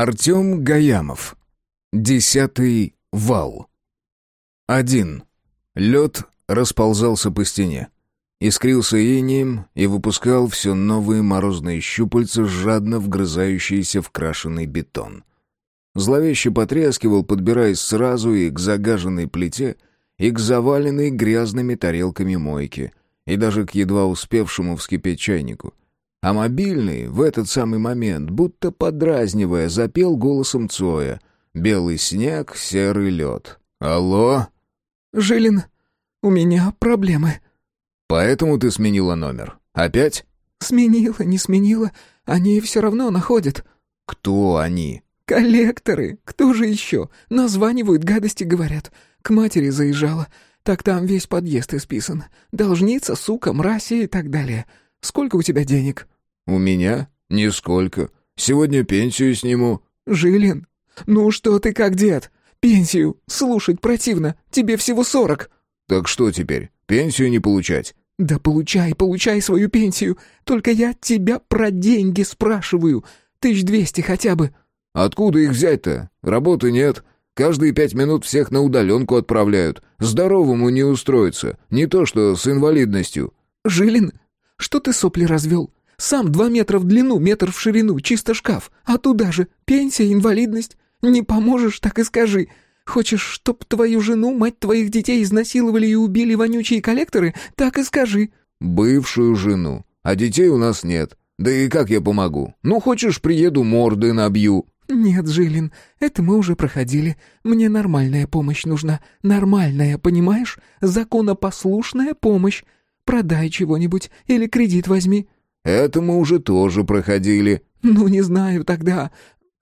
Артем Гаямов. Десятый вал. Один. Лед расползался по стене. Искрился инием и выпускал все новые морозные щупальца, жадно вгрызающиеся в крашеный бетон. Зловеще потрескивал, подбираясь сразу и к загаженной плите, и к заваленной грязными тарелками мойке, и даже к едва успевшему вскипеть чайнику — а мобильный в этот самый момент, будто подразнивая, запел голосом Цоя. «Белый снег, серый лед». «Алло?» «Жилин, у меня проблемы». «Поэтому ты сменила номер? Опять?» «Сменила, не сменила. Они все равно находят». «Кто они?» «Коллекторы. Кто же еще? Названивают, гадости говорят. К матери заезжала. Так там весь подъезд исписан. Должница, сука, мразь и так далее. Сколько у тебя денег?» «У меня? Нисколько. Сегодня пенсию сниму». «Жилин, ну что ты как дед? Пенсию. Слушать противно. Тебе всего сорок». «Так что теперь? Пенсию не получать?» «Да получай, получай свою пенсию. Только я тебя про деньги спрашиваю. Тысяч двести хотя бы». «Откуда их взять-то? Работы нет. Каждые пять минут всех на удаленку отправляют. Здоровому не устроиться. Не то что с инвалидностью». «Жилин, что ты сопли развел? Сам два метра в длину, метр в ширину, чисто шкаф. А туда же пенсия, инвалидность. Не поможешь, так и скажи. Хочешь, чтоб твою жену, мать твоих детей изнасиловали и убили вонючие коллекторы? Так и скажи». «Бывшую жену. А детей у нас нет. Да и как я помогу? Ну, хочешь, приеду, морды набью». «Нет, Жилин, это мы уже проходили. Мне нормальная помощь нужна. Нормальная, понимаешь? Законопослушная помощь. Продай чего-нибудь или кредит возьми». «Это мы уже тоже проходили». «Ну, не знаю тогда.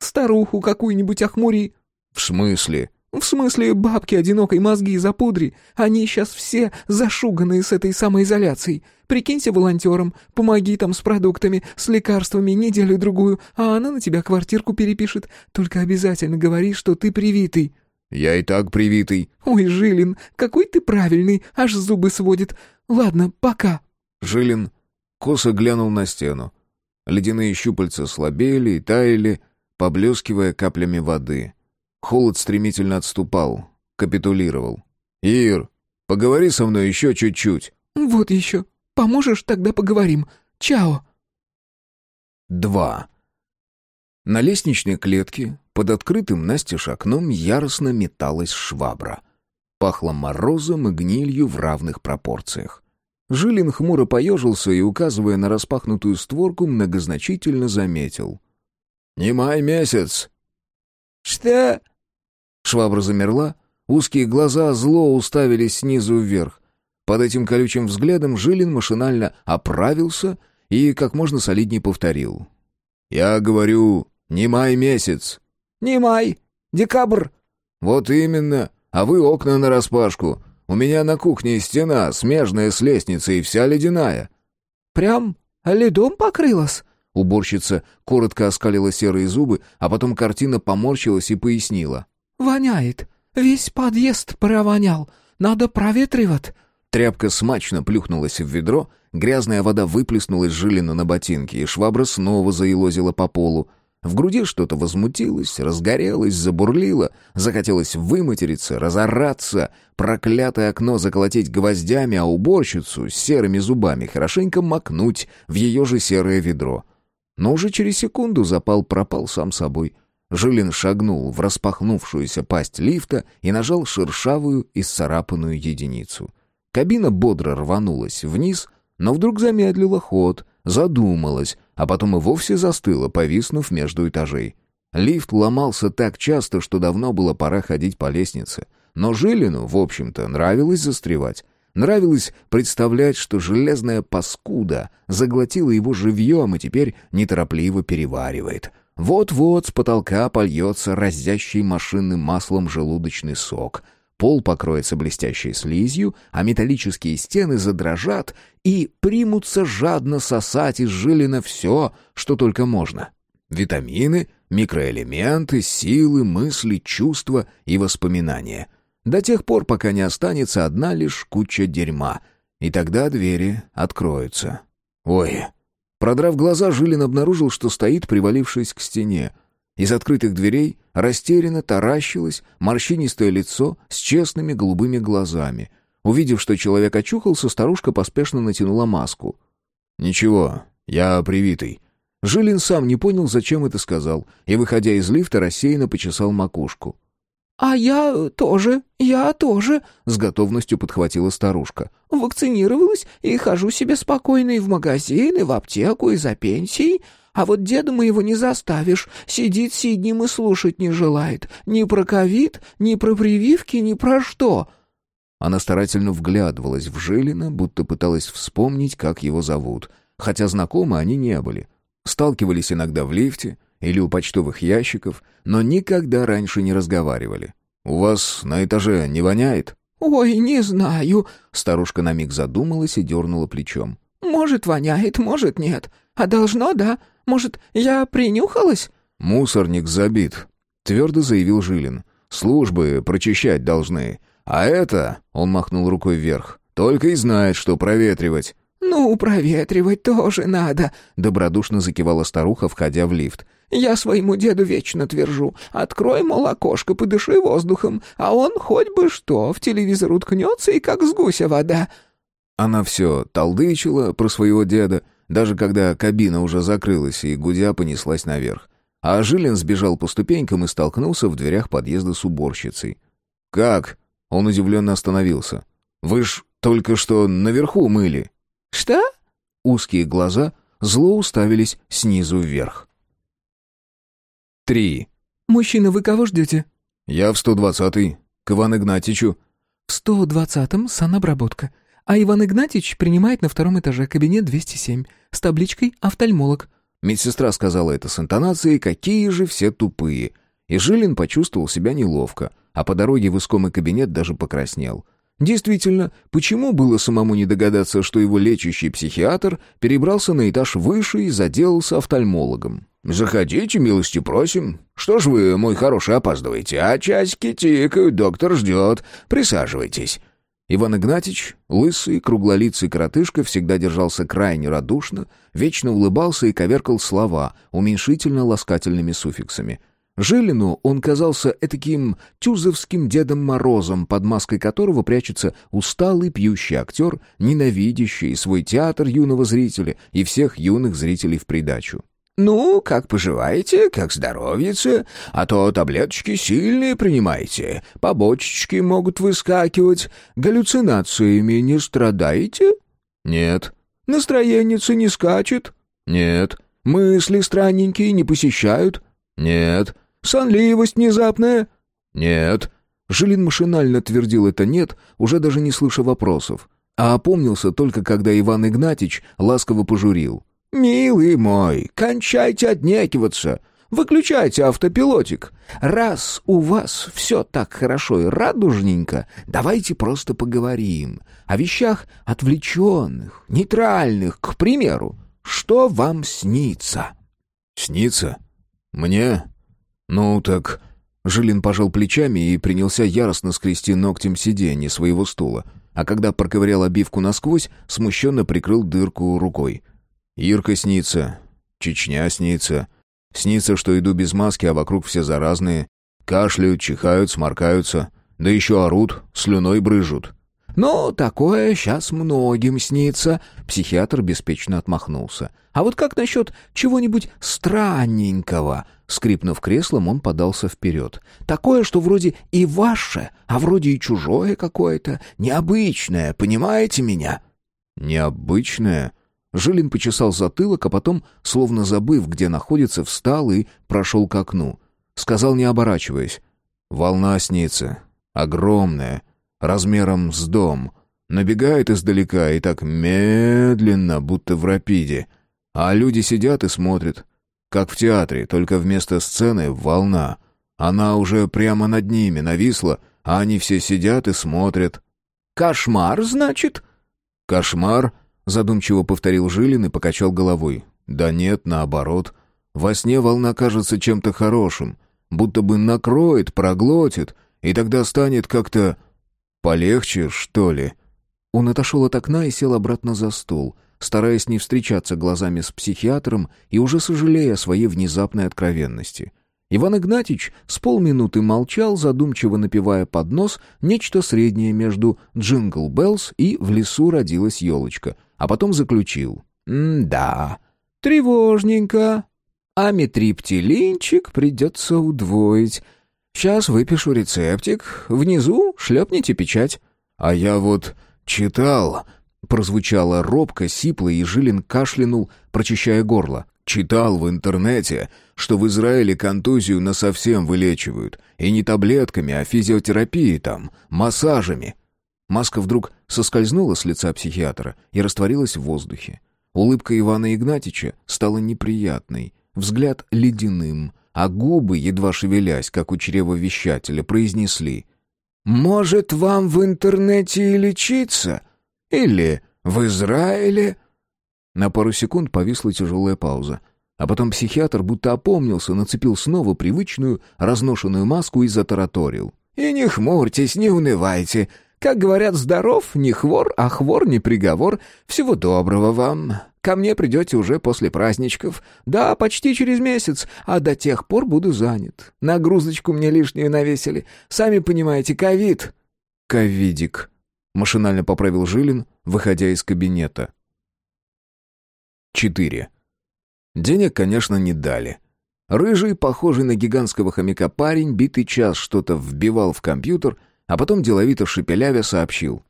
Старуху какую-нибудь охмури». «В смысле?» «В смысле бабки одинокой мозги запудри. Они сейчас все зашуганные с этой самоизоляцией. Прикинься волонтером, помоги там с продуктами, с лекарствами неделю-другую, а она на тебя квартирку перепишет. Только обязательно говори, что ты привитый». «Я и так привитый». «Ой, Жилин, какой ты правильный, аж зубы сводит. Ладно, пока». Жилин косо глянул на стену. Ледяные щупальца слабели и таяли, поблескивая каплями воды. Холод стремительно отступал, капитулировал. «Ир, поговори со мной еще чуть-чуть». «Вот еще. Поможешь, тогда поговорим. Чао». Два. На лестничной клетке под открытым настежь окном яростно металась швабра. Пахло морозом и гнилью в равных пропорциях. Жилин хмуро поежился и, указывая на распахнутую створку, многозначительно заметил. «Не май месяц!» «Что?» Швабра замерла, узкие глаза зло уставились снизу вверх. Под этим колючим взглядом Жилин машинально оправился и как можно солиднее повторил. «Я говорю, не май месяц!» «Не май! Декабрь!» «Вот именно! А вы окна нараспашку. У меня на кухне стена, смежная с лестницей, вся ледяная». «Прям ледом покрылась?» Уборщица коротко оскалила серые зубы, а потом картина поморщилась и пояснила. «Воняет. Весь подъезд провонял. Надо проветривать». Тряпка смачно плюхнулась в ведро, грязная вода выплеснулась жилина на ботинки, и швабра снова заелозила по полу. В груди что-то возмутилось, разгорелось, забурлило, захотелось выматериться, разораться, проклятое окно заколотить гвоздями, а уборщицу с серыми зубами хорошенько макнуть в ее же серое ведро. Но уже через секунду запал пропал сам собой. Жилин шагнул в распахнувшуюся пасть лифта и нажал шершавую и сцарапанную единицу. Кабина бодро рванулась вниз, но вдруг замедлила ход, задумалась, а потом и вовсе застыла, повиснув между этажей. Лифт ломался так часто, что давно было пора ходить по лестнице. Но Жилину, в общем-то, нравилось застревать. Нравилось представлять, что железная паскуда заглотила его живьем и теперь неторопливо переваривает. Вот-вот с потолка польется разящий машинным маслом желудочный сок — Пол покроется блестящей слизью, а металлические стены задрожат и примутся жадно сосать из жилина все, что только можно. Витамины, микроэлементы, силы, мысли, чувства и воспоминания. До тех пор, пока не останется одна лишь куча дерьма. И тогда двери откроются. Ой. Продрав глаза, Жилин обнаружил, что стоит, привалившись к стене. Из открытых дверей растерянно таращилось морщинистое лицо с честными голубыми глазами. Увидев, что человек очухался, старушка поспешно натянула маску. «Ничего, я привитый». Жилин сам не понял, зачем это сказал, и, выходя из лифта, рассеянно почесал макушку. «А я тоже, я тоже», — с готовностью подхватила старушка. «Вакцинировалась и хожу себе спокойно и в магазин, и в аптеку, и за пенсией. А вот деда моего не заставишь, сидит сиднем и слушать не желает. Ни про ковид, ни про прививки, ни про что». Она старательно вглядывалась в Жилина, будто пыталась вспомнить, как его зовут, хотя знакомы они не были. Сталкивались иногда в лифте, или у почтовых ящиков, но никогда раньше не разговаривали. «У вас на этаже не воняет?» «Ой, не знаю», — старушка на миг задумалась и дернула плечом. «Может, воняет, может, нет. А должно, да? Может, я принюхалась?» «Мусорник забит», — твердо заявил Жилин. «Службы прочищать должны. А это...» — он махнул рукой вверх. «Только и знает, что проветривать». «Ну, проветривать тоже надо», — добродушно закивала старуха, входя в лифт. Я своему деду вечно твержу. Открой, мол, окошко, подыши воздухом, а он хоть бы что, в телевизор уткнется и как с гуся вода». Она все толдычила про своего деда, даже когда кабина уже закрылась и гудя понеслась наверх. А Жилин сбежал по ступенькам и столкнулся в дверях подъезда с уборщицей. «Как?» — он удивленно остановился. «Вы ж только что наверху мыли». «Что?» Узкие глаза зло уставились снизу вверх. Три. «Мужчина, вы кого ждете?» «Я в 120-й. К Ивану Игнатьичу». «В 120-м санобработка. А Иван Игнатьич принимает на втором этаже кабинет 207 с табличкой «Офтальмолог». Медсестра сказала это с интонацией «Какие же все тупые». И Жилин почувствовал себя неловко, а по дороге в искомый кабинет даже покраснел. Действительно, почему было самому не догадаться, что его лечащий психиатр перебрался на этаж выше и заделался офтальмологом? «Заходите, милости просим. Что ж вы, мой хороший, опаздываете? А часики тикают, доктор ждет. Присаживайтесь». Иван Игнатьич, лысый, круглолицый коротышка, всегда держался крайне радушно, вечно улыбался и коверкал слова уменьшительно-ласкательными суффиксами. Жилину он казался этаким тюзовским Дедом Морозом, под маской которого прячется усталый пьющий актер, ненавидящий свой театр юного зрителя и всех юных зрителей в придачу. «Ну, как поживаете, как здоровьице? А то таблеточки сильные принимайте, побочечки могут выскакивать. Галлюцинациями не страдаете?» «Нет». «Настроенница не скачет?» «Нет». «Мысли странненькие не посещают?» «Нет». «Сонливость внезапная?» «Нет». Жилин машинально твердил это «нет», уже даже не слыша вопросов. А опомнился только, когда Иван Игнатьич ласково пожурил. «Милый мой, кончайте отнекиваться. Выключайте автопилотик. Раз у вас все так хорошо и радужненько, давайте просто поговорим о вещах отвлеченных, нейтральных, к примеру. Что вам снится?» «Снится? Мне? Ну так...» Жилин пожал плечами и принялся яростно скрести ногтем сиденье своего стула, а когда проковырял обивку насквозь, смущенно прикрыл дырку рукой — Ирка снится, Чечня снится. Снится, что иду без маски, а вокруг все заразные. Кашляют, чихают, сморкаются. Да еще орут, слюной брыжут. «Ну, такое сейчас многим снится», — психиатр беспечно отмахнулся. «А вот как насчет чего-нибудь странненького?» Скрипнув креслом, он подался вперед. «Такое, что вроде и ваше, а вроде и чужое какое-то, необычное, понимаете меня?» «Необычное?» Жилин почесал затылок, а потом, словно забыв, где находится, встал и прошел к окну. Сказал, не оборачиваясь. «Волна снится. Огромная. Размером с дом. Набегает издалека и так медленно, будто в рапиде. А люди сидят и смотрят. Как в театре, только вместо сцены волна. Она уже прямо над ними нависла, а они все сидят и смотрят. «Кошмар, значит?» «Кошмар?» Задумчиво повторил Жилин и покачал головой. Да нет, наоборот. Во сне волна кажется чем-то хорошим, будто бы накроет, проглотит, и тогда станет как-то полегче, что ли. Он отошел от окна и сел обратно за стол, стараясь не встречаться глазами с психиатром и уже сожалея о своей внезапной откровенности. Иван Игнатьич с полминуты молчал, задумчиво напевая под нос нечто среднее между «Jingle Bells» и «В лесу родилась елочка», а потом заключил. «М-да, тревожненько. А метриптилинчик придется удвоить. Сейчас выпишу рецептик, внизу шлепните печать». «А я вот читал...» Прозвучало робко, сипло, и Жилин кашлянул, прочищая горло. Читал в интернете, что в Израиле контузию насовсем вылечивают. И не таблетками, а физиотерапией там, массажами. Маска вдруг соскользнула с лица психиатра и растворилась в воздухе. Улыбка Ивана Игнатьича стала неприятной, взгляд ледяным, а губы, едва шевелясь, как у чревовещателя, произнесли «Может, вам в интернете и лечиться? Или в Израиле?» На пару секунд повисла тяжелая пауза. А потом психиатр будто опомнился, нацепил снова привычную, разношенную маску и затараторил. «И не хмурьтесь, не унывайте. Как говорят, здоров, не хвор, а хвор не приговор. Всего доброго вам. Ко мне придете уже после праздничков. Да, почти через месяц, а до тех пор буду занят. Нагрузочку мне лишнюю навесили. Сами понимаете, ковид». «Ковидик», — машинально поправил Жилин, выходя из кабинета. 4. Денег, конечно, не дали. Рыжий, похожий на гигантского хомяка парень, битый час что-то вбивал в компьютер, а потом деловито шепелявя сообщил.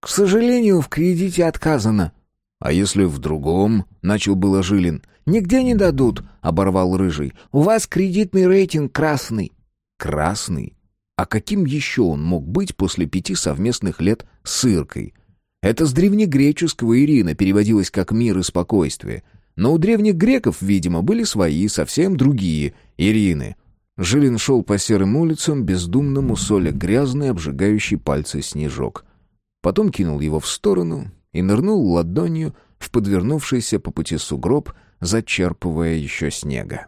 «К сожалению, в кредите отказано». «А если в другом?» — начал было Жилин. «Нигде не дадут», — оборвал Рыжий. «У вас кредитный рейтинг красный». «Красный? А каким еще он мог быть после пяти совместных лет с Иркой?» Это с древнегреческого Ирина переводилось как «мир и спокойствие». Но у древних греков, видимо, были свои, совсем другие Ирины. Жилин шел по серым улицам, бездумно мусоля грязный, обжигающий пальцы снежок. Потом кинул его в сторону и нырнул ладонью в подвернувшийся по пути сугроб, зачерпывая еще снега.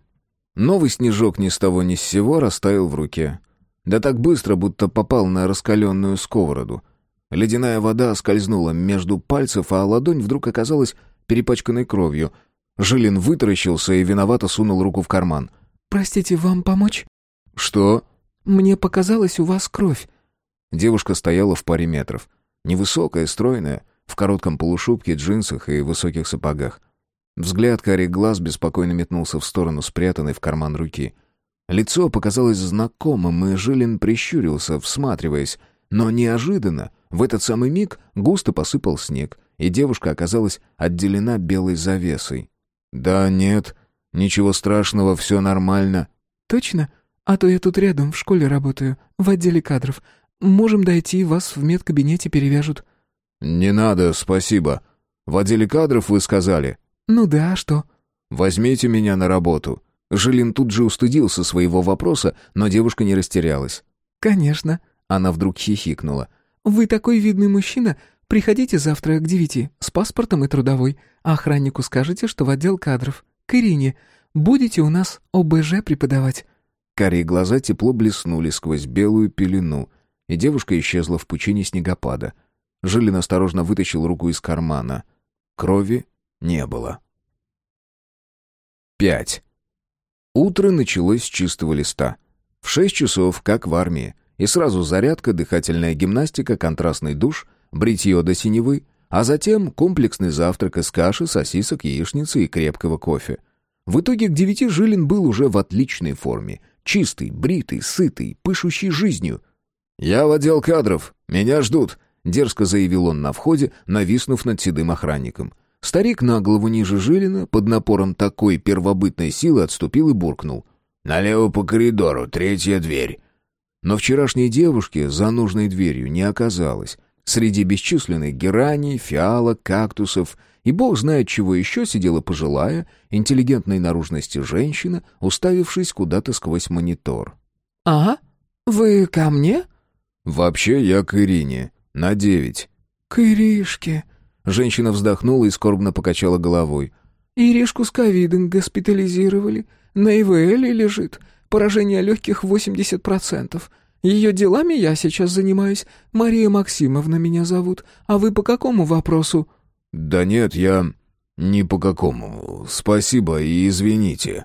Новый снежок ни с того ни с сего растаял в руке. Да так быстро, будто попал на раскаленную сковороду — Ледяная вода скользнула между пальцев, а ладонь вдруг оказалась перепачканной кровью. Жилин вытаращился и виновато сунул руку в карман. «Простите, вам помочь?» «Что?» «Мне показалось, у вас кровь». Девушка стояла в паре метров. Невысокая, стройная, в коротком полушубке, джинсах и высоких сапогах. Взгляд карих глаз беспокойно метнулся в сторону спрятанной в карман руки. Лицо показалось знакомым, и Жилин прищурился, всматриваясь. Но неожиданно в этот самый миг густо посыпал снег, и девушка оказалась отделена белой завесой. «Да нет, ничего страшного, все нормально». «Точно? А то я тут рядом, в школе работаю, в отделе кадров. Можем дойти, вас в медкабинете перевяжут». «Не надо, спасибо. В отделе кадров вы сказали?» «Ну да, а что?» «Возьмите меня на работу». Жилин тут же устыдился своего вопроса, но девушка не растерялась. «Конечно». Она вдруг хихикнула. «Вы такой видный мужчина. Приходите завтра к девяти с паспортом и трудовой. А охраннику скажете, что в отдел кадров. К Ирине. Будете у нас ОБЖ преподавать». Карие глаза тепло блеснули сквозь белую пелену, и девушка исчезла в пучине снегопада. Жилин осторожно вытащил руку из кармана. Крови не было. Пять. Утро началось с чистого листа. В шесть часов, как в армии. И сразу зарядка, дыхательная гимнастика, контрастный душ, бритье до синевы, а затем комплексный завтрак из каши, сосисок, яичницы и крепкого кофе. В итоге к девяти Жилин был уже в отличной форме. Чистый, бритый, сытый, пышущий жизнью. «Я в отдел кадров. Меня ждут», — дерзко заявил он на входе, нависнув над седым охранником. Старик на голову ниже Жилина, под напором такой первобытной силы отступил и буркнул. «Налево по коридору, третья дверь. Но вчерашней девушки за нужной дверью не оказалось. Среди бесчисленных гераний, фиалок, кактусов и бог знает чего еще сидела пожилая, интеллигентной наружности женщина, уставившись куда-то сквозь монитор. «Ага, вы ко мне?» «Вообще я к Ирине, на девять». «К Иришке». Женщина вздохнула и скорбно покачала головой. «Иришку с ковидом госпитализировали. На ИВЛ лежит. Поражение легких 80%. Ее делами я сейчас занимаюсь. Мария Максимовна меня зовут. А вы по какому вопросу?» «Да нет, я... не по какому. Спасибо и извините».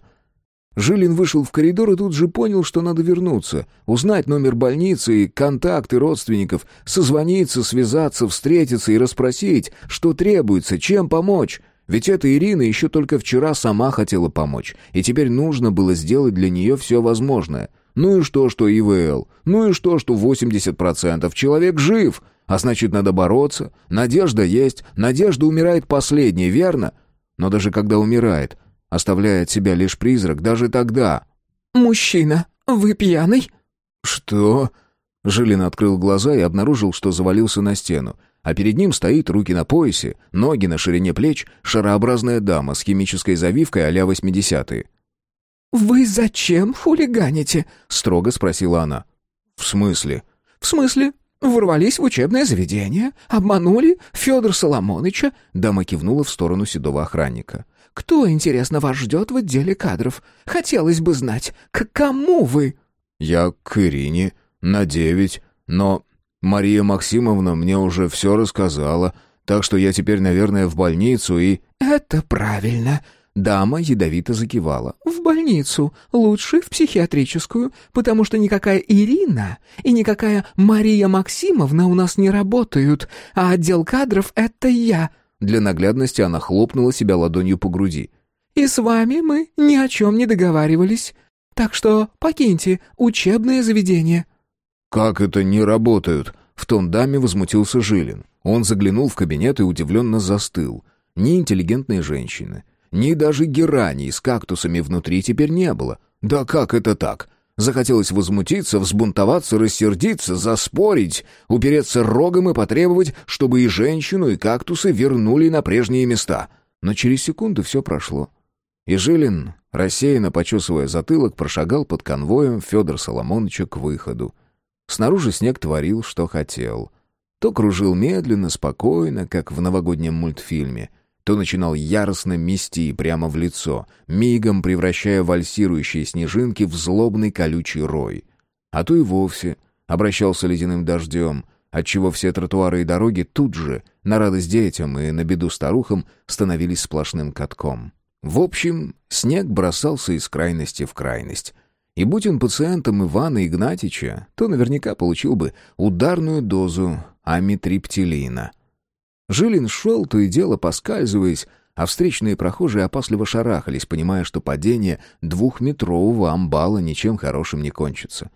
Жилин вышел в коридор и тут же понял, что надо вернуться, узнать номер больницы и контакты родственников, созвониться, связаться, встретиться и расспросить, что требуется, чем помочь. Ведь эта Ирина еще только вчера сама хотела помочь, и теперь нужно было сделать для нее все возможное. Ну и что, что ИВЛ? Ну и что, что 80% человек жив? А значит, надо бороться. Надежда есть. Надежда умирает последней, верно? Но даже когда умирает, оставляя от себя лишь призрак, даже тогда... «Мужчина, вы пьяный?» «Что?» Жилин открыл глаза и обнаружил, что завалился на стену. А перед ним стоит, руки на поясе, ноги на ширине плеч, шарообразная дама с химической завивкой а-ля 80-е. «Вы зачем хулиганите?» — строго спросила она. «В смысле?» «В смысле? Ворвались в учебное заведение, обманули Федор Соломоныча?» Дама кивнула в сторону седого охранника. «Кто, интересно, вас ждет в отделе кадров? Хотелось бы знать, к кому вы?» «Я к Ирине, на девять, но Мария Максимовна мне уже все рассказала, так что я теперь, наверное, в больницу и...» «Это правильно», Дама ядовито закивала. «В больницу. Лучше в психиатрическую, потому что никакая Ирина и никакая Мария Максимовна у нас не работают, а отдел кадров — это я». Для наглядности она хлопнула себя ладонью по груди. «И с вами мы ни о чем не договаривались. Так что покиньте учебное заведение». «Как это не работают?» — в тон даме возмутился Жилин. Он заглянул в кабинет и удивленно застыл. Неинтеллигентные женщины — ни даже герани с кактусами внутри теперь не было. Да как это так? Захотелось возмутиться, взбунтоваться, рассердиться, заспорить, упереться рогом и потребовать, чтобы и женщину, и кактусы вернули на прежние места. Но через секунду все прошло. И Жилин, рассеянно почесывая затылок, прошагал под конвоем Федор Соломоновича к выходу. Снаружи снег творил, что хотел. То кружил медленно, спокойно, как в новогоднем мультфильме — то начинал яростно мести прямо в лицо, мигом превращая вальсирующие снежинки в злобный колючий рой. А то и вовсе обращался ледяным дождем, отчего все тротуары и дороги тут же, на радость детям и на беду старухам, становились сплошным катком. В общем, снег бросался из крайности в крайность. И будь он пациентом Ивана Игнатьича, то наверняка получил бы ударную дозу амитриптилина — Жилин шел, то и дело поскальзываясь, а встречные прохожие опасливо шарахались, понимая, что падение двухметрового амбала ничем хорошим не кончится.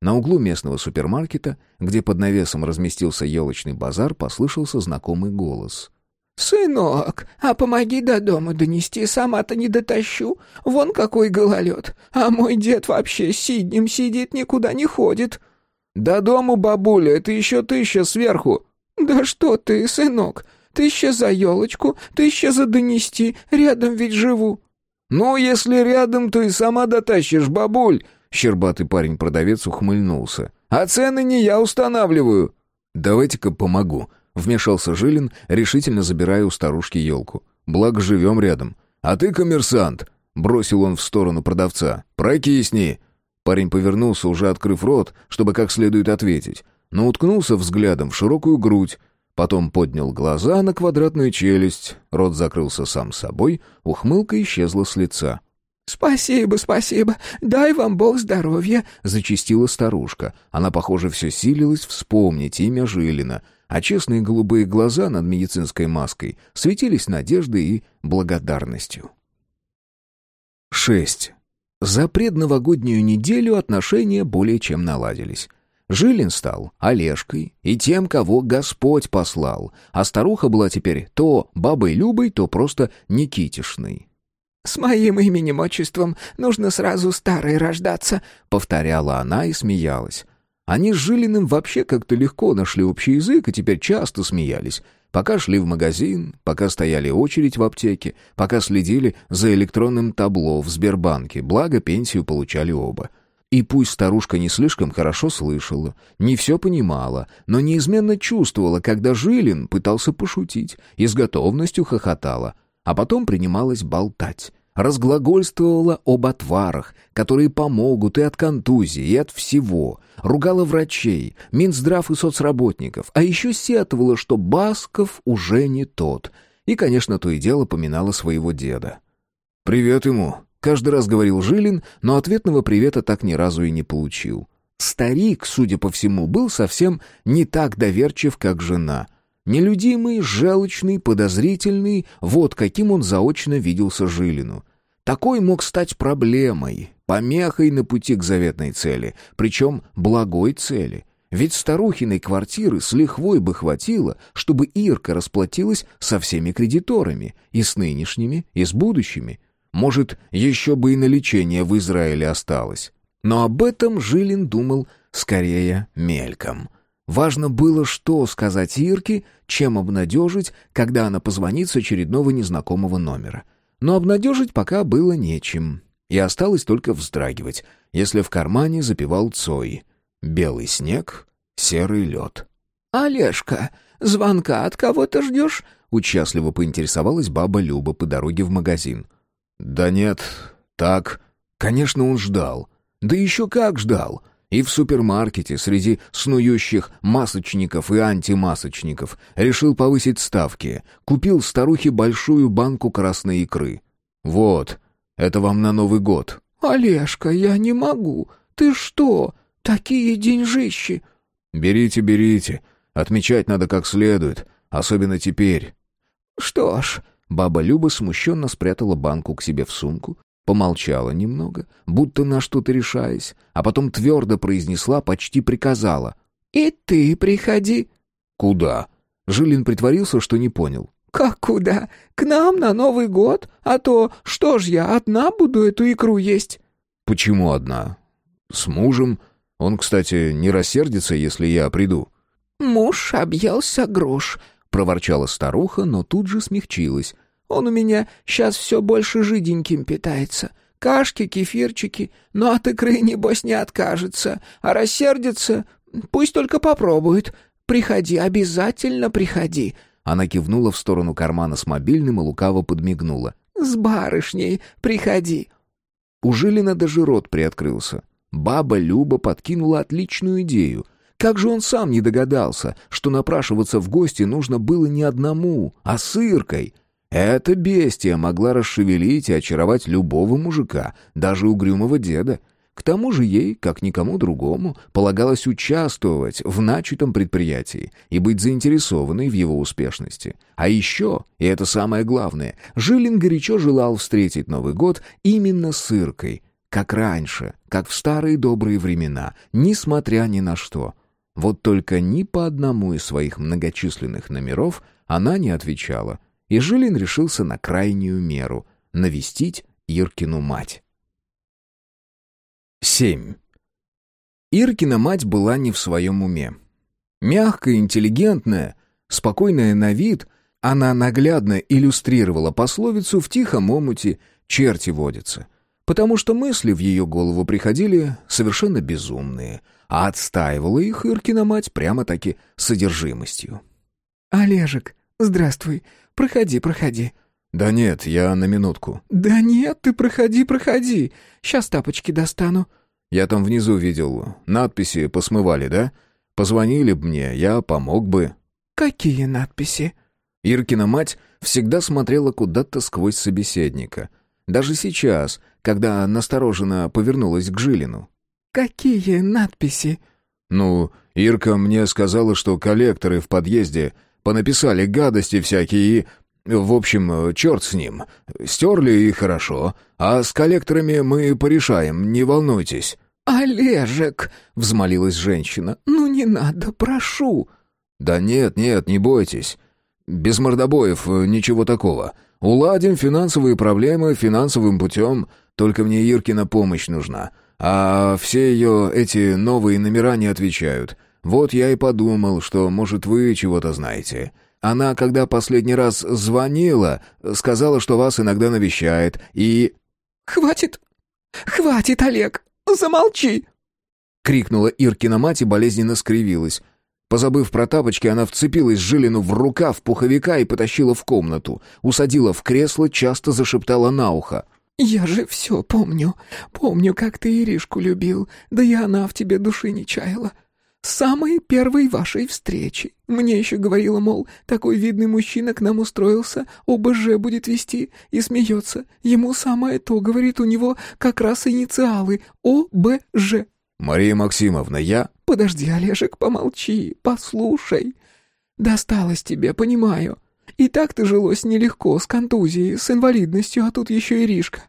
На углу местного супермаркета, где под навесом разместился елочный базар, послышался знакомый голос. «Сынок, а помоги до дома донести, сама-то не дотащу. Вон какой гололед. А мой дед вообще сиднем сидит, никуда не ходит». «До дому, бабуля, это еще тысяча сверху», «Да что ты, сынок, тысяча за елочку, тысяча за донести, рядом ведь живу». «Ну, если рядом, то и сама дотащишь, бабуль!» Щербатый парень-продавец ухмыльнулся. «А цены не я устанавливаю!» «Давайте-ка помогу», — вмешался Жилин, решительно забирая у старушки елку. «Благо живем рядом. А ты коммерсант!» — бросил он в сторону продавца. «Прокисни!» Парень повернулся, уже открыв рот, чтобы как следует ответить но уткнулся взглядом в широкую грудь, потом поднял глаза на квадратную челюсть, рот закрылся сам собой, ухмылка исчезла с лица. «Спасибо, спасибо, дай вам Бог здоровья», — зачастила старушка. Она, похоже, все силилась вспомнить имя Жилина, а честные голубые глаза над медицинской маской светились надеждой и благодарностью. 6. За предновогоднюю неделю отношения более чем наладились. Жилин стал Олежкой и тем, кого Господь послал, а старуха была теперь то бабой Любой, то просто Никитишной. «С моим именем-отчеством нужно сразу старой рождаться», — повторяла она и смеялась. Они с Жилиным вообще как-то легко нашли общий язык и теперь часто смеялись. Пока шли в магазин, пока стояли очередь в аптеке, пока следили за электронным табло в Сбербанке, благо пенсию получали оба — и пусть старушка не слишком хорошо слышала, не все понимала, но неизменно чувствовала, когда Жилин пытался пошутить и с готовностью хохотала, а потом принималась болтать. Разглагольствовала об отварах, которые помогут и от контузии, и от всего. Ругала врачей, Минздрав и соцработников, а еще сетовала, что Басков уже не тот. И, конечно, то и дело поминала своего деда. «Привет ему, Каждый раз говорил Жилин, но ответного привета так ни разу и не получил. Старик, судя по всему, был совсем не так доверчив, как жена. Нелюдимый, желчный, подозрительный, вот каким он заочно виделся Жилину. Такой мог стать проблемой, помехой на пути к заветной цели, причем благой цели. Ведь старухиной квартиры с лихвой бы хватило, чтобы Ирка расплатилась со всеми кредиторами, и с нынешними, и с будущими. Может, еще бы и на лечение в Израиле осталось. Но об этом Жилин думал скорее мельком. Важно было, что сказать Ирке, чем обнадежить, когда она позвонит с очередного незнакомого номера. Но обнадежить пока было нечем. И осталось только вздрагивать, если в кармане запевал Цой. Белый снег, серый лед. «Олежка, звонка от кого ты ждешь?» Участливо поинтересовалась баба Люба по дороге в магазин. «Да нет, так...» Конечно, он ждал. Да еще как ждал. И в супермаркете среди снующих масочников и антимасочников решил повысить ставки. Купил старухе большую банку красной икры. Вот, это вам на Новый год. «Олежка, я не могу. Ты что? Такие деньжищи!» «Берите, берите. Отмечать надо как следует, особенно теперь». «Что ж...» Баба Люба смущенно спрятала банку к себе в сумку, Помолчала немного, будто на что-то решаясь, а потом твердо произнесла, почти приказала. «И ты приходи». «Куда?» Жилин притворился, что не понял. «Как куда? К нам на Новый год? А то что ж я одна буду эту икру есть?» «Почему одна? С мужем? Он, кстати, не рассердится, если я приду». «Муж объелся грош», — проворчала старуха, но тут же смягчилась. Он у меня сейчас все больше жиденьким питается. Кашки, кефирчики, но от икры, небось, не откажется. А рассердится, пусть только попробует. Приходи, обязательно приходи». Она кивнула в сторону кармана с мобильным и лукаво подмигнула. «С барышней приходи». У Жилина даже рот приоткрылся. Баба Люба подкинула отличную идею. Как же он сам не догадался, что напрашиваться в гости нужно было не одному, а с Иркой? Эта бестия могла расшевелить и очаровать любого мужика, даже угрюмого деда. К тому же ей, как никому другому, полагалось участвовать в начатом предприятии и быть заинтересованной в его успешности. А еще, и это самое главное, Жилин горячо желал встретить Новый год именно с Иркой, как раньше, как в старые добрые времена, несмотря ни на что. Вот только ни по одному из своих многочисленных номеров она не отвечала — и Жилин решился на крайнюю меру — навестить Иркину мать. 7. Иркина мать была не в своем уме. Мягкая, интеллигентная, спокойная на вид, она наглядно иллюстрировала пословицу «в тихом омуте черти водятся», потому что мысли в ее голову приходили совершенно безумные, а отстаивала их Иркина мать прямо-таки содержимостью. «Олежек, здравствуй. Проходи, проходи». «Да нет, я на минутку». «Да нет, ты проходи, проходи. Сейчас тапочки достану». «Я там внизу видел. Надписи посмывали, да? Позвонили б мне, я помог бы». «Какие надписи?» Иркина мать всегда смотрела куда-то сквозь собеседника. Даже сейчас, когда настороженно повернулась к Жилину. «Какие надписи?» «Ну, Ирка мне сказала, что коллекторы в подъезде Понаписали гадости всякие и... В общем, черт с ним. Стерли и хорошо. А с коллекторами мы порешаем, не волнуйтесь». «Олежек!» — взмолилась женщина. «Ну не надо, прошу!» «Да нет, нет, не бойтесь. Без мордобоев ничего такого. Уладим финансовые проблемы финансовым путем. Только мне Иркина помощь нужна. А все ее эти новые номера не отвечают. Вот я и подумал, что, может, вы чего-то знаете. Она, когда последний раз звонила, сказала, что вас иногда навещает, и...» «Хватит! Хватит, Олег! Замолчи!» Крикнула Иркина мать и болезненно скривилась. Позабыв про тапочки, она вцепилась Жилину в рукав пуховика и потащила в комнату. Усадила в кресло, часто зашептала на ухо. «Я же все помню. Помню, как ты Иришку любил. Да и она в тебе души не чаяла. Самой первой вашей встречи. Мне еще говорила, мол, такой видный мужчина к нам устроился, ОБЖ будет вести, и смеется. Ему самое то, говорит, у него как раз инициалы ОБЖ. «Мария Максимовна, я...» «Подожди, Олежек, помолчи, послушай. Досталось тебе, понимаю. И так ты жилось нелегко, с контузией, с инвалидностью, а тут еще и Ришка.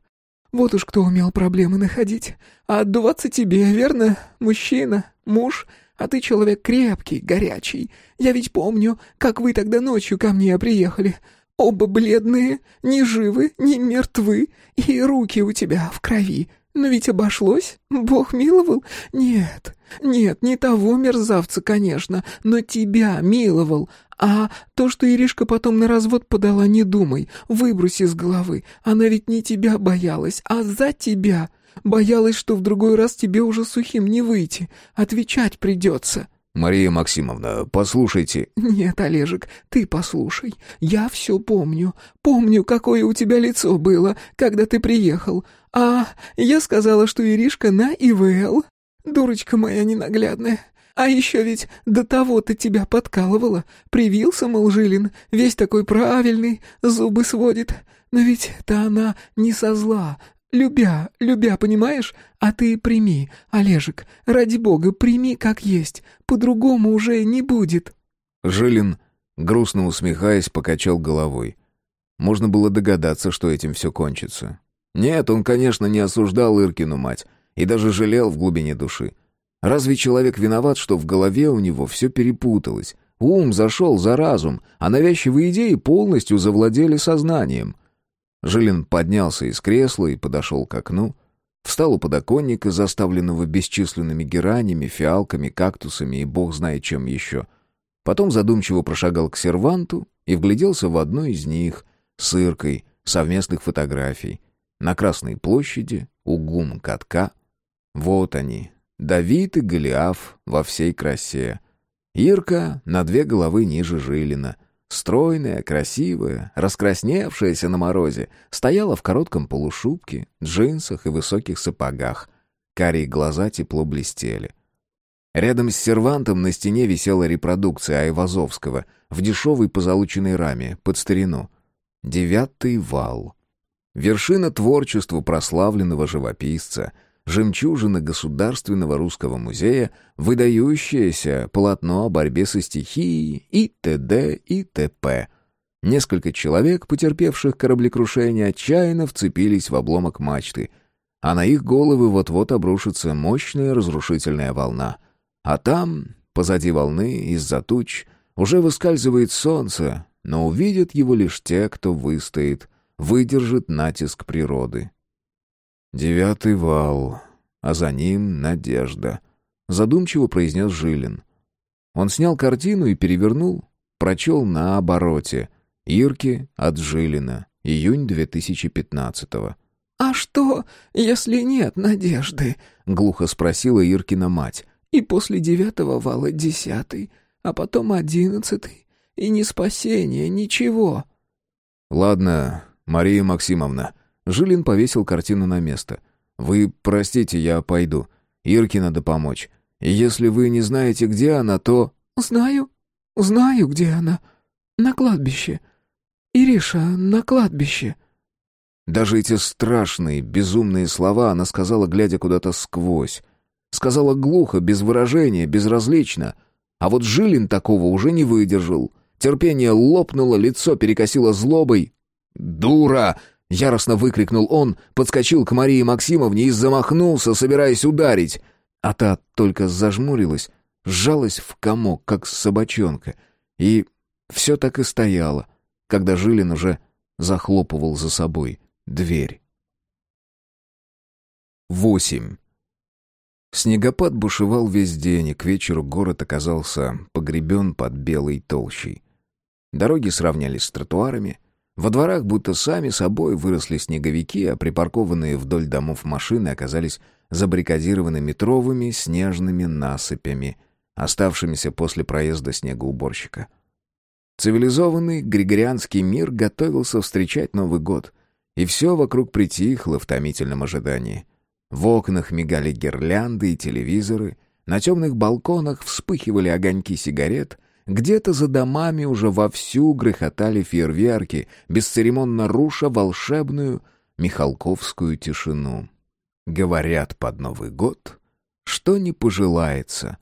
Вот уж кто умел проблемы находить. А отдуваться тебе, верно? Мужчина, муж, а ты человек крепкий, горячий. Я ведь помню, как вы тогда ночью ко мне приехали. Оба бледные, ни живы, ни мертвы, и руки у тебя в крови. Но ведь обошлось, Бог миловал. Нет, нет, не того мерзавца, конечно, но тебя миловал. А то, что Иришка потом на развод подала, не думай, выбрось из головы. Она ведь не тебя боялась, а за тебя. Боялась, что в другой раз тебе уже сухим не выйти. Отвечать придется. «Мария Максимовна, послушайте...» «Нет, Олежек, ты послушай. Я все помню. Помню, какое у тебя лицо было, когда ты приехал. А я сказала, что Иришка на ИВЛ. Дурочка моя ненаглядная. А еще ведь до того-то тебя подкалывала. Привился, мол, Жилин, весь такой правильный, зубы сводит. Но ведь это она не со зла, Любя, любя, понимаешь? А ты прими, Олежек, ради бога, прими как есть. По-другому уже не будет». Жилин, грустно усмехаясь, покачал головой. Можно было догадаться, что этим все кончится. Нет, он, конечно, не осуждал Иркину мать и даже жалел в глубине души. Разве человек виноват, что в голове у него все перепуталось? Ум зашел за разум, а навязчивые идеи полностью завладели сознанием. Жилин поднялся из кресла и подошел к окну. Встал у подоконника, заставленного бесчисленными геранями, фиалками, кактусами и бог знает чем еще. Потом задумчиво прошагал к серванту и вгляделся в одну из них с Иркой совместных фотографий. На Красной площади, у гум катка. Вот они, Давид и Голиаф во всей красе. Ирка на две головы ниже Жилина — Стройная, красивая, раскрасневшаяся на морозе, стояла в коротком полушубке, джинсах и высоких сапогах. Карие глаза тепло блестели. Рядом с сервантом на стене висела репродукция Айвазовского в дешевой позолоченной раме, под старину. «Девятый вал». Вершина творчества прославленного живописца — жемчужина Государственного русского музея, выдающееся полотно о борьбе со стихией и т.д. и т.п. Несколько человек, потерпевших кораблекрушение, отчаянно вцепились в обломок мачты, а на их головы вот-вот обрушится мощная разрушительная волна. А там, позади волны, из-за туч, уже выскальзывает солнце, но увидят его лишь те, кто выстоит, выдержит натиск природы. «Девятый вал, а за ним надежда», — задумчиво произнес Жилин. Он снял картину и перевернул, прочел на обороте. Ирки от Жилина, июнь 2015-го. «А что, если нет надежды?» — глухо спросила Иркина мать. «И после девятого вала десятый, а потом одиннадцатый, и ни спасения, ничего». «Ладно, Мария Максимовна», Жилин повесил картину на место. «Вы простите, я пойду. Ирке надо помочь. И если вы не знаете, где она, то...» «Знаю. Знаю, где она. На кладбище. Ириша, на кладбище». Даже эти страшные, безумные слова она сказала, глядя куда-то сквозь. Сказала глухо, без выражения, безразлично. А вот Жилин такого уже не выдержал. Терпение лопнуло, лицо перекосило злобой. «Дура!» Яростно выкрикнул он, подскочил к Марии Максимовне и замахнулся, собираясь ударить. А та только зажмурилась, сжалась в комок, как собачонка. И все так и стояло, когда Жилин уже захлопывал за собой дверь. Восемь. Снегопад бушевал весь день, и к вечеру город оказался погребен под белой толщей. Дороги сравнялись с тротуарами, во дворах будто сами собой выросли снеговики, а припаркованные вдоль домов машины оказались забаррикадированы метровыми снежными насыпями, оставшимися после проезда снегоуборщика. Цивилизованный григорианский мир готовился встречать Новый год, и все вокруг притихло в томительном ожидании. В окнах мигали гирлянды и телевизоры, На темных балконах вспыхивали огоньки сигарет, где-то за домами уже вовсю грохотали фейерверки, бесцеремонно руша волшебную михалковскую тишину. Говорят под Новый год, что не пожелается.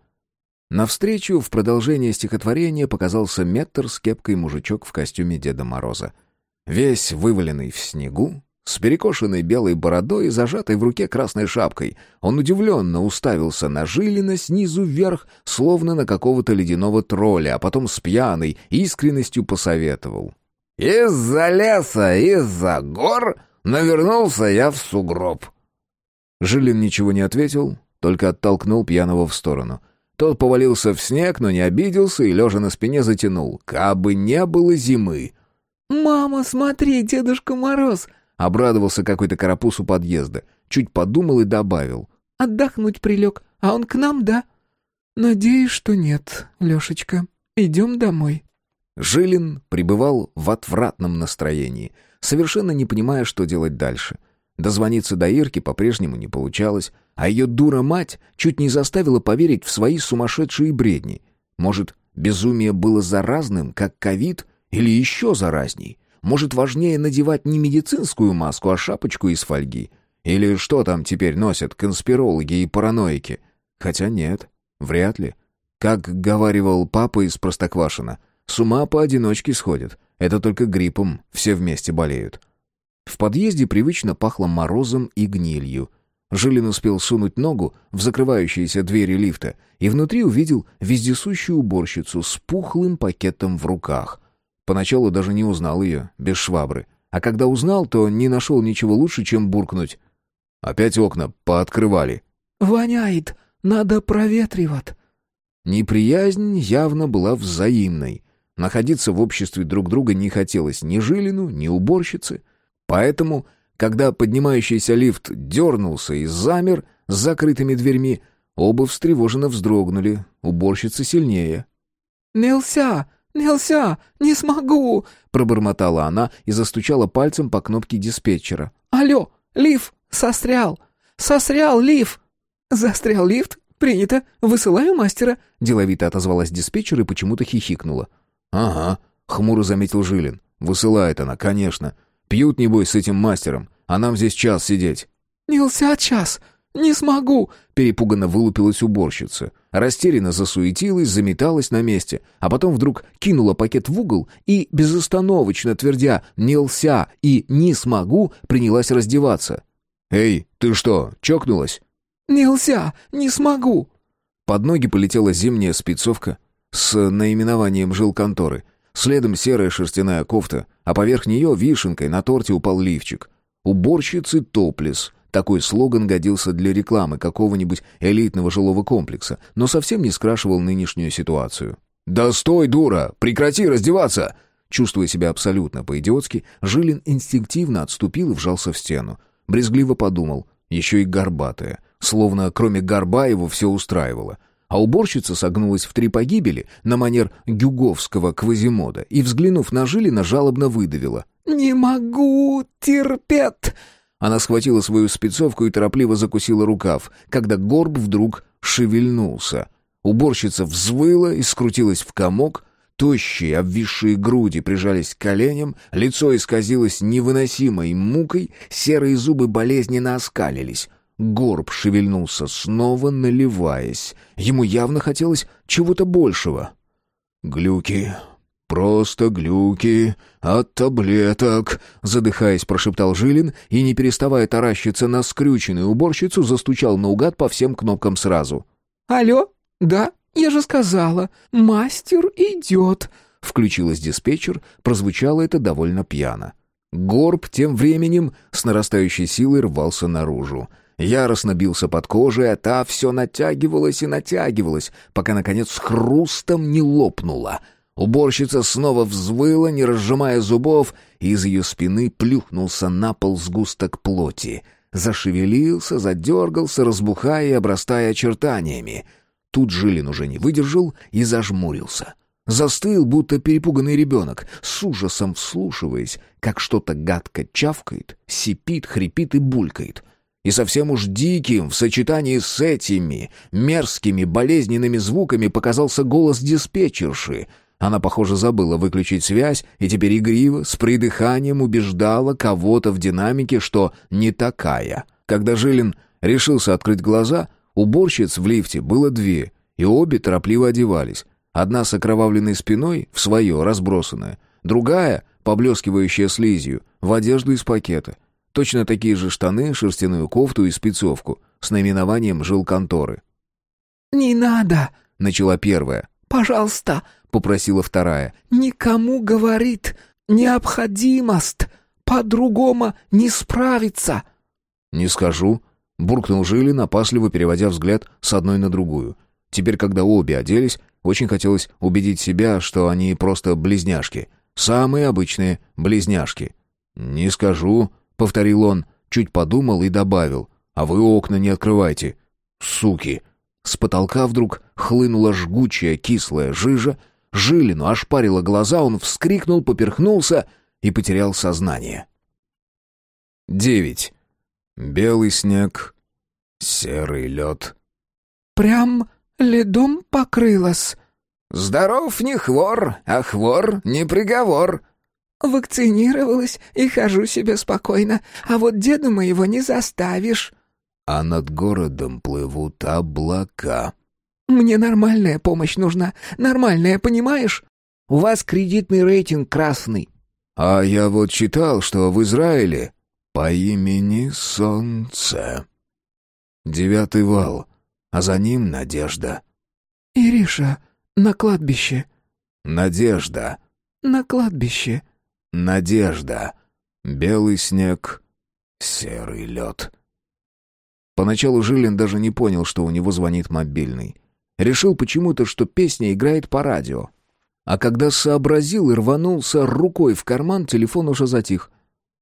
Навстречу в продолжение стихотворения показался метр с кепкой мужичок в костюме Деда Мороза. Весь вываленный в снегу, с перекошенной белой бородой и зажатой в руке красной шапкой, он удивленно уставился на Жилина снизу вверх, словно на какого-то ледяного тролля, а потом с пьяной искренностью посоветовал. «Из-за леса, из-за гор навернулся я в сугроб». Жилин ничего не ответил, только оттолкнул пьяного в сторону. Тот повалился в снег, но не обиделся и, лежа на спине, затянул. «Кабы не было зимы!» «Мама, смотри, Дедушка Мороз!» Обрадовался какой-то карапуз у подъезда. Чуть подумал и добавил. «Отдохнуть прилег, а он к нам, да?» «Надеюсь, что нет, Лешечка. Идем домой». Жилин пребывал в отвратном настроении, совершенно не понимая, что делать дальше. Дозвониться до Ирки по-прежнему не получалось, а ее дура-мать чуть не заставила поверить в свои сумасшедшие бредни. Может, безумие было заразным, как ковид, или еще заразней? Может, важнее надевать не медицинскую маску, а шапочку из фольги? Или что там теперь носят конспирологи и параноики? Хотя нет, вряд ли. Как говаривал папа из Простоквашина, с ума поодиночке сходят. Это только гриппом все вместе болеют. В подъезде привычно пахло морозом и гнилью. Жилин успел сунуть ногу в закрывающиеся двери лифта и внутри увидел вездесущую уборщицу с пухлым пакетом в руках. Поначалу даже не узнал ее, без швабры. А когда узнал, то не нашел ничего лучше, чем буркнуть. Опять окна пооткрывали. «Воняет! Надо проветривать!» Неприязнь явно была взаимной. Находиться в обществе друг друга не хотелось ни Жилину, ни уборщице. Поэтому, когда поднимающийся лифт дернулся и замер с закрытыми дверьми, оба встревоженно вздрогнули, уборщица сильнее. «Нельзя! «Нельзя! Не смогу!» — пробормотала она и застучала пальцем по кнопке диспетчера. «Алло! Лифт! Сострял! Сострял лифт!» «Застрял лифт? Принято! Высылаю мастера!» Деловито отозвалась диспетчер и почему-то хихикнула. «Ага», — хмуро заметил Жилин. «Высылает она, конечно. Пьют, небось, с этим мастером, а нам здесь час сидеть». «Нельзя час! «Не смогу!» — перепуганно вылупилась уборщица. Растерянно засуетилась, заметалась на месте, а потом вдруг кинула пакет в угол и, безостановочно твердя «не лся» и «не смогу», принялась раздеваться. «Эй, ты что, чокнулась?» «Не лся, не смогу!» Под ноги полетела зимняя спецовка с наименованием жилконторы. Следом серая шерстяная кофта, а поверх нее вишенкой на торте упал лифчик. Уборщицы топлес — такой слоган годился для рекламы какого-нибудь элитного жилого комплекса, но совсем не скрашивал нынешнюю ситуацию. «Да стой, дура! Прекрати раздеваться!» Чувствуя себя абсолютно по-идиотски, Жилин инстинктивно отступил и вжался в стену. Брезгливо подумал, еще и горбатая. Словно кроме горба его все устраивало. А уборщица согнулась в три погибели на манер гюговского квазимода и, взглянув на Жилина, жалобно выдавила. «Не могу терпеть!» Она схватила свою спецовку и торопливо закусила рукав, когда горб вдруг шевельнулся. Уборщица взвыла и скрутилась в комок, тощие, обвисшие груди прижались к коленям, лицо исказилось невыносимой мукой, серые зубы болезненно оскалились. Горб шевельнулся снова, наливаясь. Ему явно хотелось чего-то большего. «Глюки», «Просто глюки от таблеток», — задыхаясь, прошептал Жилин и, не переставая таращиться на скрюченную уборщицу, застучал наугад по всем кнопкам сразу. «Алло? Да, я же сказала, мастер идет», — включилась диспетчер, прозвучало это довольно пьяно. Горб тем временем с нарастающей силой рвался наружу. Яростно бился под кожей, а та все натягивалась и натягивалась, пока, наконец, с хрустом не лопнула — Уборщица снова взвыла, не разжимая зубов, и из ее спины плюхнулся на пол сгусток плоти. Зашевелился, задергался, разбухая и обрастая очертаниями. Тут Жилин уже не выдержал и зажмурился. Застыл, будто перепуганный ребенок, с ужасом вслушиваясь, как что-то гадко чавкает, сипит, хрипит и булькает. И совсем уж диким в сочетании с этими мерзкими болезненными звуками показался голос диспетчерши. Она, похоже, забыла выключить связь и теперь игриво, с придыханием убеждала кого-то в динамике, что не такая. Когда Жилин решился открыть глаза, уборщиц в лифте было две, и обе торопливо одевались. Одна с окровавленной спиной, в свое, разбросанное, другая, поблескивающая слизью, в одежду из пакета. Точно такие же штаны, шерстяную кофту и спецовку с наименованием жилконторы. «Не надо!» — начала первая. «Пожалуйста!» — попросила вторая. «Никому говорит! Необходимость! По-другому не справиться!» «Не скажу», — буркнул Жилин, опасливо переводя взгляд с одной на другую. Теперь, когда обе оделись, очень хотелось убедить себя, что они просто близняшки. Самые обычные близняшки. «Не скажу», — повторил он, чуть подумал и добавил. «А вы окна не открывайте, суки». С потолка вдруг хлынула жгучая кислая жижа, Жилину ошпарило глаза, он вскрикнул, поперхнулся и потерял сознание. Девять. Белый снег, серый лед. «Прям ледом покрылась». «Здоров не хвор, а хвор не приговор». «Вакцинировалась и хожу себе спокойно, а вот деда моего не заставишь». А над городом плывут облака. «Мне нормальная помощь нужна, нормальная, понимаешь? У вас кредитный рейтинг красный». «А я вот читал, что в Израиле по имени Солнце. Девятый вал, а за ним Надежда». «Ириша, на кладбище». «Надежда». «На кладбище». Надежда. Белый снег, серый лед. Поначалу Жилин даже не понял, что у него звонит мобильный. Решил почему-то, что песня играет по радио. А когда сообразил и рванулся рукой в карман, телефон уже затих.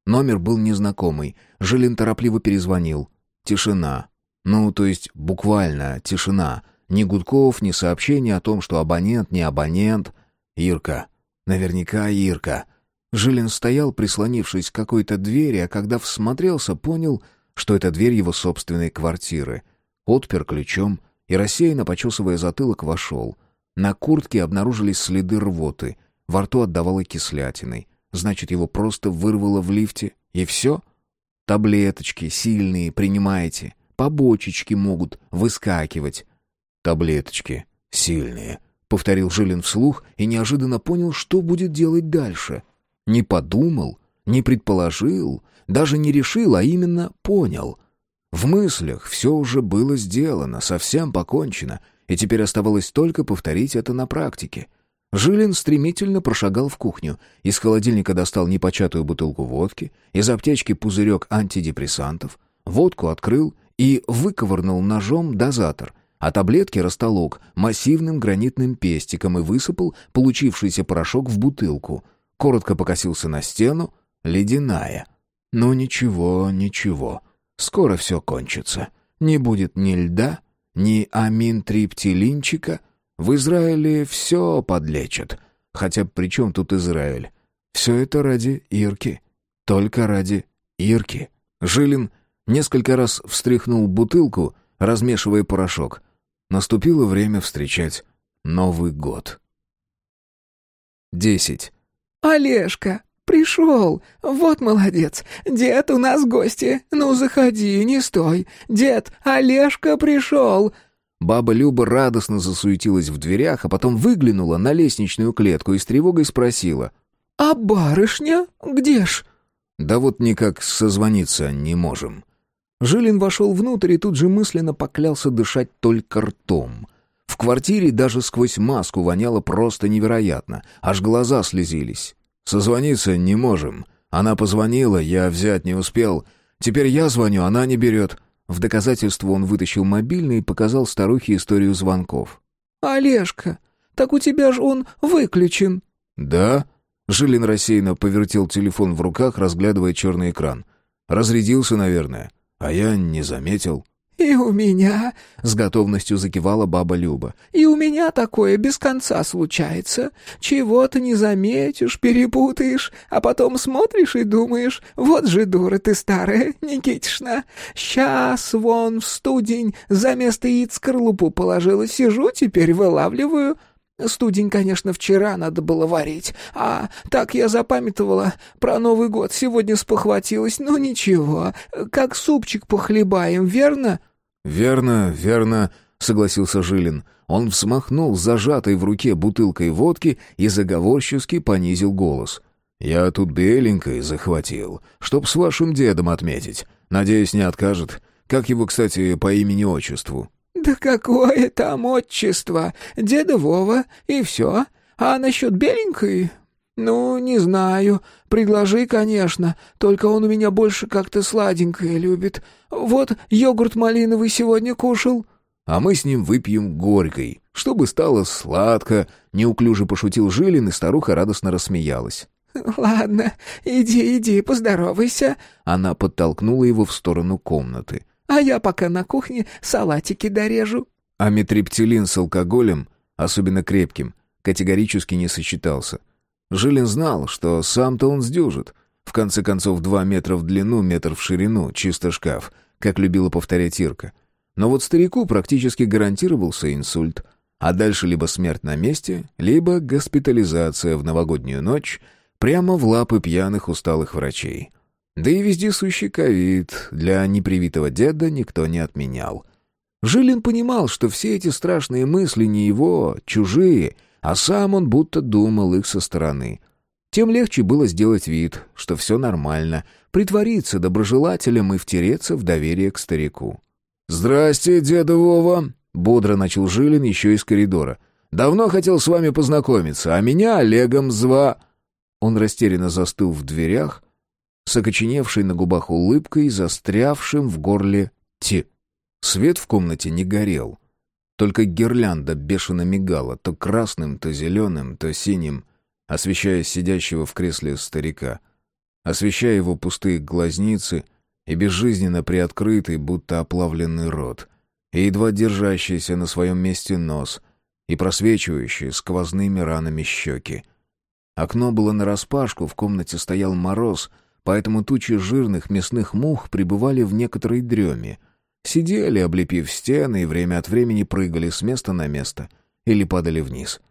Номер был незнакомый. Жилин торопливо перезвонил. Тишина. Ну, то есть буквально тишина. Ни гудков, ни сообщений о том, что абонент не абонент. Ирка. Наверняка Ирка. Жилин стоял, прислонившись к какой-то двери, а когда всмотрелся, понял, что это дверь его собственной квартиры. Отпер ключом и, рассеянно почесывая затылок, вошел. На куртке обнаружились следы рвоты, во рту отдавало кислятиной. Значит, его просто вырвало в лифте, и все? Таблеточки сильные принимаете, побочечки могут выскакивать. Таблеточки сильные, — повторил Жилин вслух и неожиданно понял, что будет делать дальше — не подумал, не предположил, даже не решил, а именно понял. В мыслях все уже было сделано, совсем покончено, и теперь оставалось только повторить это на практике. Жилин стремительно прошагал в кухню, из холодильника достал непочатую бутылку водки, из аптечки пузырек антидепрессантов, водку открыл и выковырнул ножом дозатор, а таблетки растолок массивным гранитным пестиком и высыпал получившийся порошок в бутылку — коротко покосился на стену, ледяная. «Ну ничего, ничего, скоро все кончится. Не будет ни льда, ни аминтриптилинчика. В Израиле все подлечат. Хотя при чем тут Израиль? Все это ради Ирки. Только ради Ирки». Жилин несколько раз встряхнул бутылку, размешивая порошок. Наступило время встречать Новый год. Десять. «Олежка, пришел! Вот молодец! Дед, у нас гости! Ну, заходи, не стой! Дед, Олежка пришел!» Баба Люба радостно засуетилась в дверях, а потом выглянула на лестничную клетку и с тревогой спросила. «А барышня? Где ж?» «Да вот никак созвониться не можем». Жилин вошел внутрь и тут же мысленно поклялся дышать только ртом. В квартире даже сквозь маску воняло просто невероятно, аж глаза слезились. «Созвониться не можем. Она позвонила, я взять не успел. Теперь я звоню, она не берет». В доказательство он вытащил мобильный и показал старухе историю звонков. «Олежка, так у тебя же он выключен». «Да?» Жилин рассеянно повертел телефон в руках, разглядывая черный экран. «Разрядился, наверное. А я не заметил». «И у меня...» — с готовностью закивала баба Люба. «И у меня такое без конца случается. Чего-то не заметишь, перепутаешь, а потом смотришь и думаешь, вот же дура ты старая, Никитишна. Сейчас вон в студень за место яиц скорлупу положила, сижу теперь вылавливаю». Студень, конечно, вчера надо было варить, а так я запамятовала про Новый год, сегодня спохватилась, ну ничего, как супчик похлебаем, верно?» «Верно, верно», — согласился Жилин. Он взмахнул зажатой в руке бутылкой водки и заговорчески понизил голос. «Я тут беленькой захватил, чтоб с вашим дедом отметить. Надеюсь, не откажет. Как его, кстати, по имени-отчеству?» «Да какое там отчество! Деда Вова, и все. А насчет беленькой? Ну, не знаю. Предложи, конечно, только он у меня больше как-то сладенькое любит. Вот йогурт малиновый сегодня кушал». «А мы с ним выпьем горькой, чтобы стало сладко», — неуклюже пошутил Жилин, и старуха радостно рассмеялась. «Ладно, иди, иди, поздоровайся». Она подтолкнула его в сторону комнаты а я пока на кухне салатики дорежу». А метриптилин с алкоголем, особенно крепким, категорически не сочетался. Жилин знал, что сам-то он сдюжит. В конце концов, два метра в длину, метр в ширину, чисто шкаф, как любила повторять Ирка. Но вот старику практически гарантировался инсульт, а дальше либо смерть на месте, либо госпитализация в новогоднюю ночь прямо в лапы пьяных усталых врачей. Да и вездесущий ковид для непривитого деда никто не отменял. Жилин понимал, что все эти страшные мысли не его, чужие, а сам он будто думал их со стороны. Тем легче было сделать вид, что все нормально, притвориться доброжелателем и втереться в доверие к старику. «Здрасте, деда Вова!» — бодро начал Жилин еще из коридора. «Давно хотел с вами познакомиться, а меня Олегом зва...» Он растерянно застыл в дверях, с окоченевшей на губах улыбкой застрявшим в горле «ти». Свет в комнате не горел. Только гирлянда бешено мигала, то красным, то зеленым, то синим, освещая сидящего в кресле старика, освещая его пустые глазницы и безжизненно приоткрытый, будто оплавленный рот, и едва держащийся на своем месте нос, и просвечивающие сквозными ранами щеки. Окно было нараспашку, в комнате стоял мороз — поэтому тучи жирных мясных мух пребывали в некоторой дреме. Сидели, облепив стены, и время от времени прыгали с места на место или падали вниз.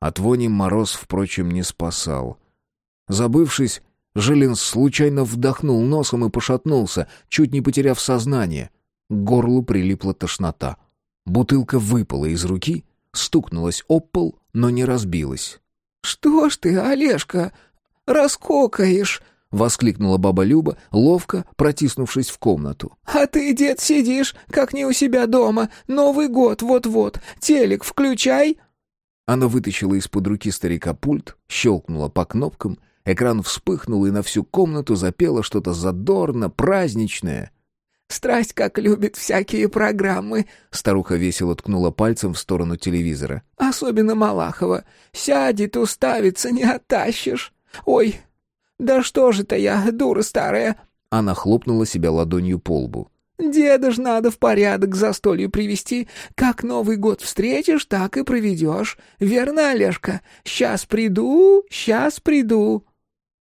От вони мороз, впрочем, не спасал. Забывшись, Жилин случайно вдохнул носом и пошатнулся, чуть не потеряв сознание. К горлу прилипла тошнота. Бутылка выпала из руки, стукнулась об пол, но не разбилась. «Что ж ты, Олежка, раскокаешь?» — воскликнула баба Люба, ловко протиснувшись в комнату. «А ты, дед, сидишь, как не у себя дома. Новый год вот-вот. Телек включай!» Она вытащила из-под руки старика пульт, щелкнула по кнопкам, экран вспыхнул и на всю комнату запело что-то задорно, праздничное. «Страсть как любит всякие программы», — старуха весело ткнула пальцем в сторону телевизора. «Особенно Малахова. Сядет, уставится, не оттащишь. Ой, «Да что же это я, дура старая!» Она хлопнула себя ладонью по лбу. «Деда ж надо в порядок застолью привести. Как Новый год встретишь, так и проведешь. Верно, Олежка? Сейчас приду, сейчас приду».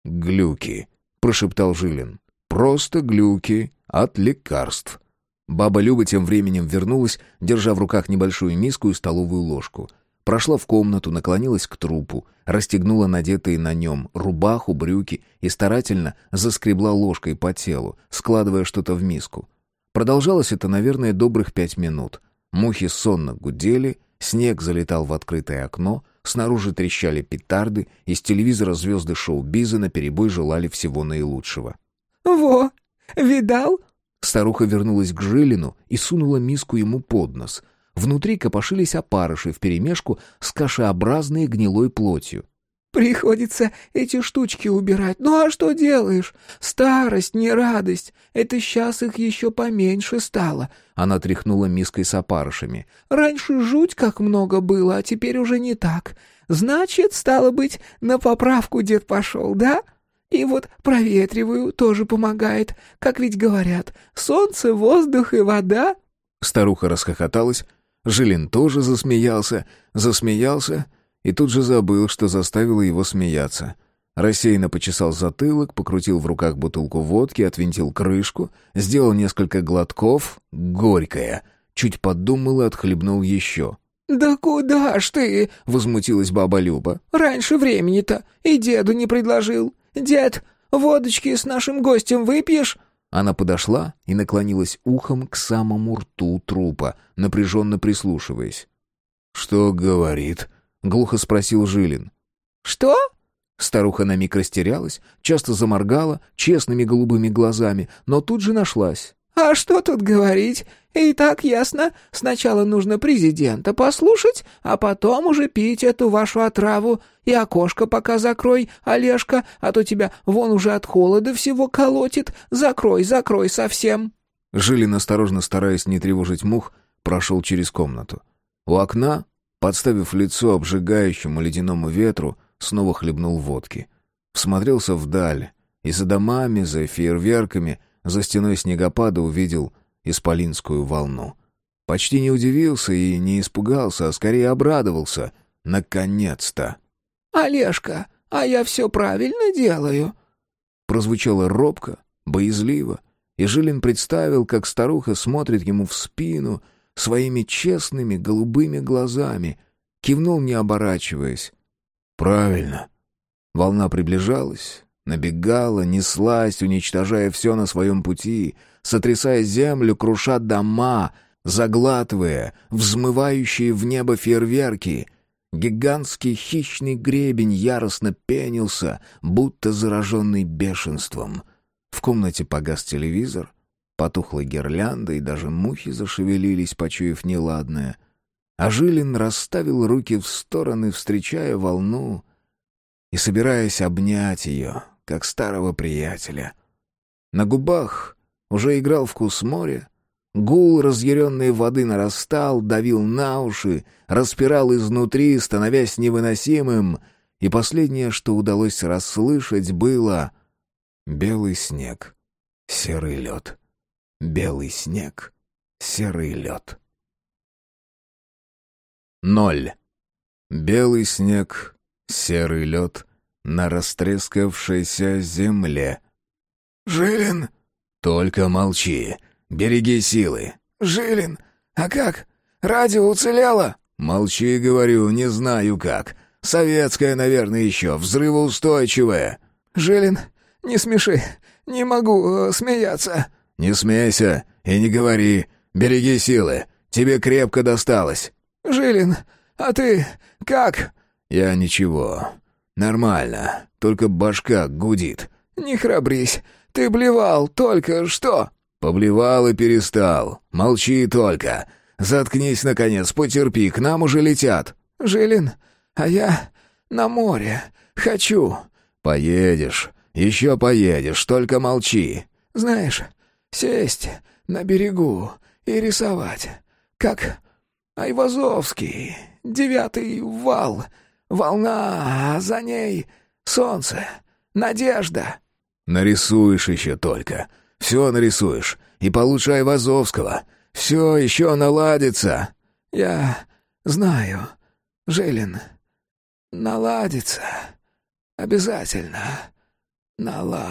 «Глюки», — прошептал Жилин. «Просто глюки от лекарств». Баба Люба тем временем вернулась, держа в руках небольшую миску и столовую ложку — Прошла в комнату, наклонилась к трупу, расстегнула надетые на нем рубаху, брюки и старательно заскребла ложкой по телу, складывая что-то в миску. Продолжалось это, наверное, добрых пять минут. Мухи сонно гудели, снег залетал в открытое окно, снаружи трещали петарды, из телевизора звезды шоу-биза наперебой желали всего наилучшего. «Во! Видал?» Старуха вернулась к Жилину и сунула миску ему под нос, Внутри копошились опарыши вперемешку с кашеобразной гнилой плотью. «Приходится эти штучки убирать. Ну а что делаешь? Старость, не радость. Это сейчас их еще поменьше стало». Она тряхнула миской с опарышами. «Раньше жуть как много было, а теперь уже не так. Значит, стало быть, на поправку дед пошел, да? И вот проветриваю, тоже помогает. Как ведь говорят, солнце, воздух и вода Старуха расхохоталась, Жилин тоже засмеялся, засмеялся и тут же забыл, что заставило его смеяться. Рассеянно почесал затылок, покрутил в руках бутылку водки, отвинтил крышку, сделал несколько глотков, горькая, чуть подумал и отхлебнул еще. «Да куда ж ты?» — возмутилась баба Люба. «Раньше времени-то и деду не предложил. Дед, водочки с нашим гостем выпьешь?» Она подошла и наклонилась ухом к самому рту трупа, напряженно прислушиваясь. «Что говорит?» — глухо спросил Жилин. «Что?» Старуха на миг растерялась, часто заморгала честными голубыми глазами, но тут же нашлась. «А что тут говорить? И так ясно. Сначала нужно президента послушать, а потом уже пить эту вашу отраву. И окошко пока закрой, Олежка, а то тебя вон уже от холода всего колотит. Закрой, закрой совсем». Жилин, осторожно стараясь не тревожить мух, прошел через комнату. У окна, подставив лицо обжигающему ледяному ветру, снова хлебнул водки. Всмотрелся вдаль, и за домами, за фейерверками — за стеной снегопада увидел исполинскую волну. Почти не удивился и не испугался, а скорее обрадовался. Наконец-то! «Олежка, а я все правильно делаю?» Прозвучало робко, боязливо, и Жилин представил, как старуха смотрит ему в спину своими честными голубыми глазами, кивнул, не оборачиваясь. «Правильно». Волна приближалась, Набегала, неслась, уничтожая все на своем пути, сотрясая землю, круша дома, заглатывая взмывающие в небо фейерверки. Гигантский хищный гребень яростно пенился, будто зараженный бешенством. В комнате погас телевизор, потухла гирлянда, и даже мухи зашевелились, почуяв неладное. А Жилин расставил руки в стороны, встречая волну и собираясь обнять ее, как старого приятеля. На губах уже играл вкус моря, гул разъяренной воды нарастал, давил на уши, распирал изнутри, становясь невыносимым, и последнее, что удалось расслышать, было белый снег, серый лед, белый снег, серый лед. Ноль. Белый снег, серый лед, на растрескавшейся земле. «Жилин!» «Только молчи. Береги силы». «Жилин! А как? Радио уцелело?» «Молчи, говорю, не знаю как. Советское, наверное, еще, взрывоустойчивое». «Жилин, не смеши. Не могу э, смеяться». «Не смейся и не говори. Береги силы. Тебе крепко досталось». «Жилин, а ты как?» «Я ничего. «Нормально, только башка гудит». «Не храбрись, ты блевал только что». «Поблевал и перестал. Молчи только. Заткнись, наконец, потерпи, к нам уже летят». «Жилин, а я на море. Хочу». «Поедешь. Еще поедешь, только молчи». «Знаешь, сесть на берегу и рисовать, как Айвазовский, девятый вал, Волна, а за ней солнце, надежда. Нарисуешь еще только. Все нарисуешь. И получай Вазовского. Все еще наладится. Я знаю, Жилин. Наладится. Обязательно. Нала...